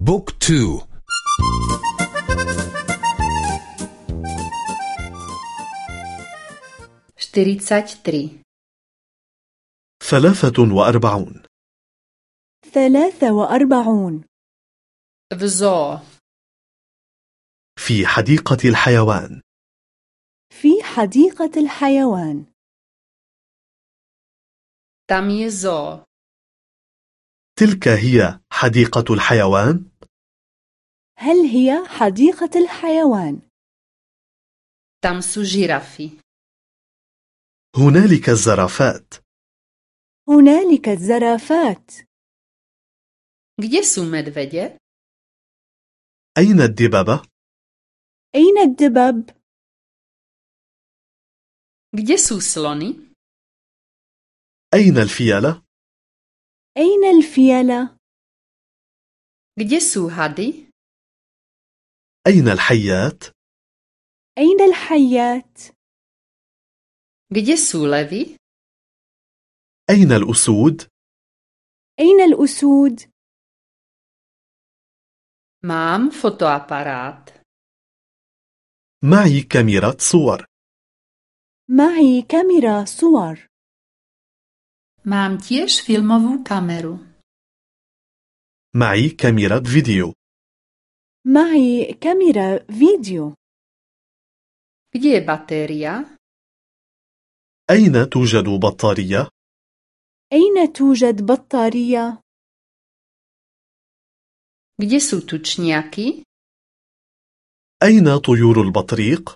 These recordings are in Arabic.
book two. štyridsaťtri. ثلاثة وأربعون. ثلاثة وأربعون. V zoo. في حديقة الحيوان. في حديقة الحيوان. zoo. تلك هي حديقة الحيوان؟ هل هي حديقة الحيوان؟ Tam sú žirafy. هنالك الزرافات هنالك الزرافات sú medvede? أين الدببة؟ أين الدبب؟ أين الفيلة؟ أين الفيلة؟ Kde sú hady? أين الحيات؟ أين الحيات؟ Kde sú levy? أين الأسود؟ أين الأسود؟ Mám fotoaparát. معي كاميرا صور معي كاميرا صور Mám tiež filmovú kameru. معي كاميرا فيديو معي كاميرا فيديو Kde je batéria? أين توجد بطارية؟ أين توجد بطارية؟ Kde sú tučniaky? أين طيور البطريق؟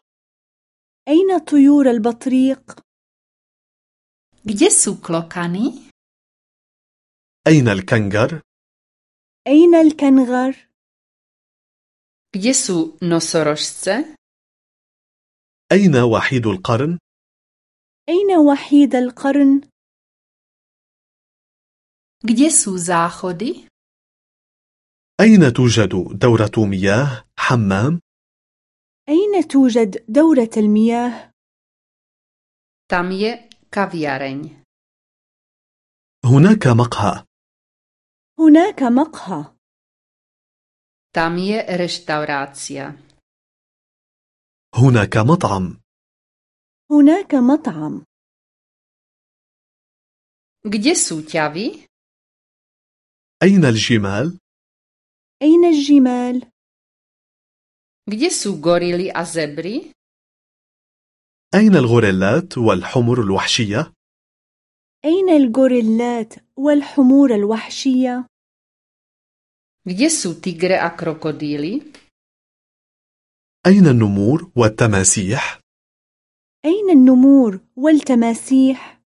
أين طيور البطريق؟ Kde sú klokany? أين الكنغر؟ أين الكنغر؟ Kde sú nosorožce? أين وحيد القرن؟ أين وحيد القرن؟ Kde sú záchody? أين توجد دورة مياه حمام؟ أين توجد دورة المياه؟ Tam je kaviareň. هناك مقهى هناك مقهى Tam je reštaurácia. هناك مطعم هناك مطعم sú ťavy? أين الجمال؟ أين الجمال؟ Sú gorily a zebry? أين الغوريلات والحمر الوحشية؟ أين الغوريلات والحمور الوحشية؟ Kde sú tigre a krokodíly? أين النمور والتماسيح؟ أين النمور والتماسيح؟